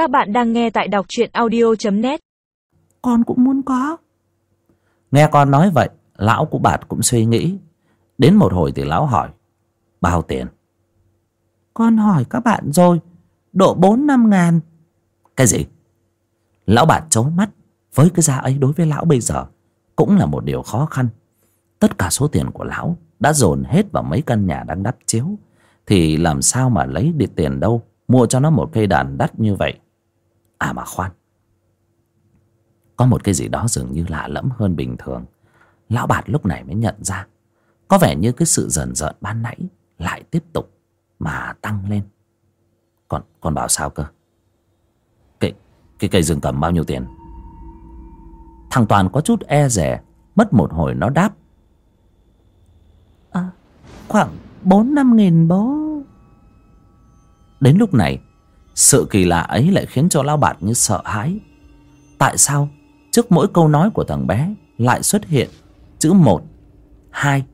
Các bạn đang nghe tại đọc truyện audio.net Con cũng muốn có. Nghe con nói vậy Lão của bạt cũng suy nghĩ. Đến một hồi thì lão hỏi Bao tiền? Con hỏi các bạn rồi Độ bốn năm ngàn. Cái gì? Lão bạt chối mắt Với cái giá ấy đối với lão bây giờ Cũng là một điều khó khăn. Tất cả số tiền của lão Đã dồn hết vào mấy căn nhà đang đắp chiếu Thì làm sao mà lấy được tiền đâu Mua cho nó một cây đàn đắt như vậy À mà khoan. Có một cái gì đó dường như lạ lẫm hơn bình thường. Lão bạt lúc này mới nhận ra. Có vẻ như cái sự dần dần ban nãy Lại tiếp tục Mà tăng lên. Còn, còn bảo sao cơ? Cái, cái cây rừng cầm bao nhiêu tiền? Thằng Toàn có chút e rẻ Mất một hồi nó đáp. À, Khoảng bốn năm nghìn bố. Đến lúc này sự kỳ lạ ấy lại khiến cho lão bạt như sợ hãi. Tại sao Trước mỗi câu nói của thằng bé Lại xuất hiện chữ một hai?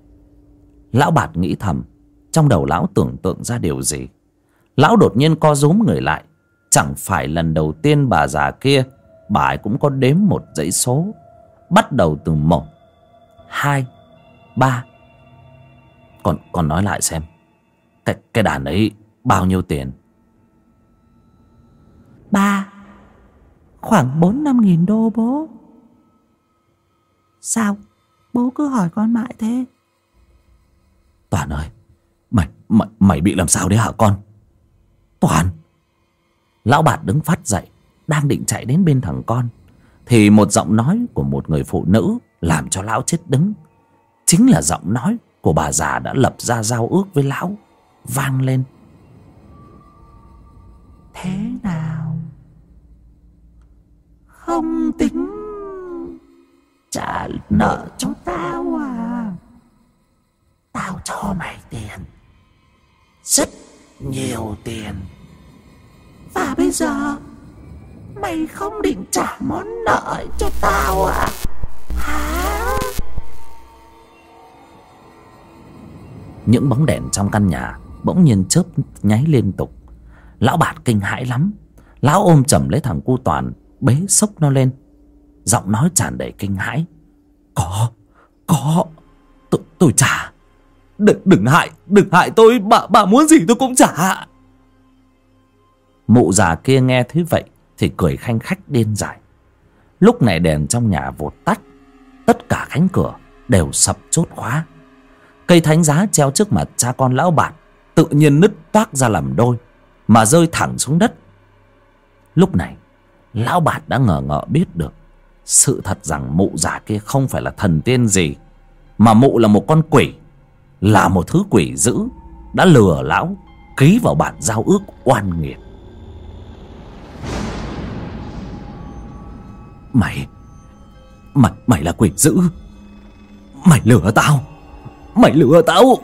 Lão bạt nghĩ thầm Trong đầu lão tưởng tượng ra điều gì? Lão đột nhiên co rúm người lại Chẳng phải lần đầu tiên bà già kia Bà ấy cũng có đếm một dãy số. Bắt đầu từ một hai ba. Còn, còn nói lại xem Cái, cái đàn ấy bao nhiêu tiền? Ba. Khoảng bốn năm nghìn đô bố. Sao? Bố cứ hỏi con mãi thế. Toàn ơi Mày, mày, mày bị làm sao đấy hả con? Toàn. Lão bạt đứng phát dậy Đang định chạy đến bên thằng con Thì một giọng nói của một người phụ nữ Làm cho lão chết đứng. Chính là giọng nói của bà già đã lập ra giao ước với lão Vang lên. Thế nào không tính. Trả nợ cho tao à Tao cho mày tiền. Rất nhiều tiền. Và bây giờ, Mày không định trả món nợ cho tao à? Hả? Những bóng đèn trong căn nhà Bỗng nhiên chớp nháy liên tục. Lão bạt kinh hãi lắm. Lão ôm chầm lấy thằng cu toàn. Bế sốc nó lên. Giọng nói tràn đầy kinh hãi. Có Có Tôi, tôi trả. Đừng, đừng hại Đừng hại tôi Bà, bà muốn gì tôi cũng trả. Mụ già kia nghe thấy vậy Thì cười khanh khách điên dại. Lúc này đèn trong nhà vụt tắt Tất cả cánh cửa Đều sập chốt khóa. Cây thánh giá treo trước mặt cha con lão bạt Tự nhiên nứt toác ra làm đôi Mà rơi thẳng xuống đất. Lúc này Lão bạt đã ngờ ngợ biết được Sự thật rằng mụ già kia không phải là thần tiên gì Mà mụ là một con quỷ Là một thứ quỷ dữ Đã lừa lão Ký vào bản giao ước oan nghiệt. Mày Mày, mày là quỷ dữ. Mày lừa tao. Mày lừa tao.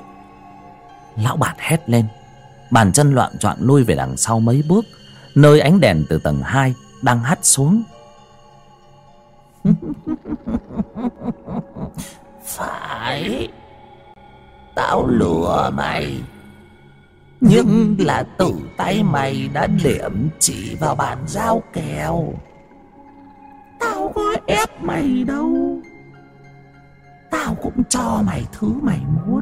Lão bạt hét lên. Bàn chân loạn choạng lui về đằng sau mấy bước Nơi ánh đèn từ tầng 2 đang hắt xuống. Phải. Tao lừa mày. Nhưng là tự tay mày đã điểm chỉ vào bàn giao kèo Tao có ép mày đâu. Tao cũng cho mày thứ mày muốn.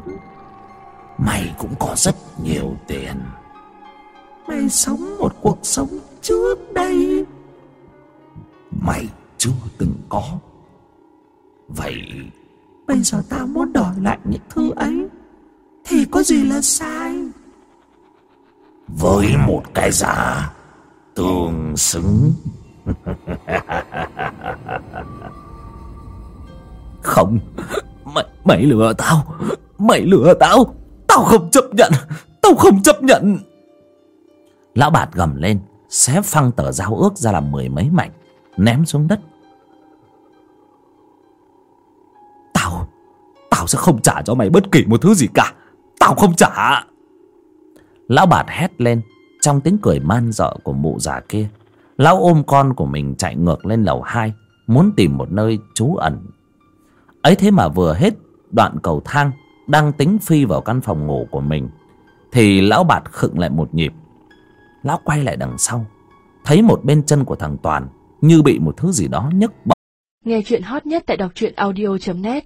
Mày cũng có rất nhiều tiền. Mày sống một cuộc sống trước đây. Vậy Bây giờ tao muốn đòi lại những thứ ấy Thì có gì là sai? Với một cái giá Tương xứng. Không Mày, mày lừa tao. Mày lừa tao. Tao không chấp nhận. Tao không chấp nhận. Lão bạt gầm lên Xé phăng tờ giao ước ra làm mười mấy mảnh Ném xuống đất sẽ không trả cho mày bất kỳ một thứ gì cả. Tao không trả. Lão bạt hét lên Trong tiếng cười man dợ của mụ già kia. Lão ôm con của mình chạy ngược lên lầu hai Muốn tìm một nơi trú ẩn. Ấy thế mà vừa hết đoạn cầu thang đang tính phi vào căn phòng ngủ của mình thì lão bạt khựng lại một nhịp. Lão quay lại đằng sau thấy một bên chân của thằng toàn như bị một thứ gì đó nhấc bổng. Nghe chuyện hot nhất tại đọc truyện audio net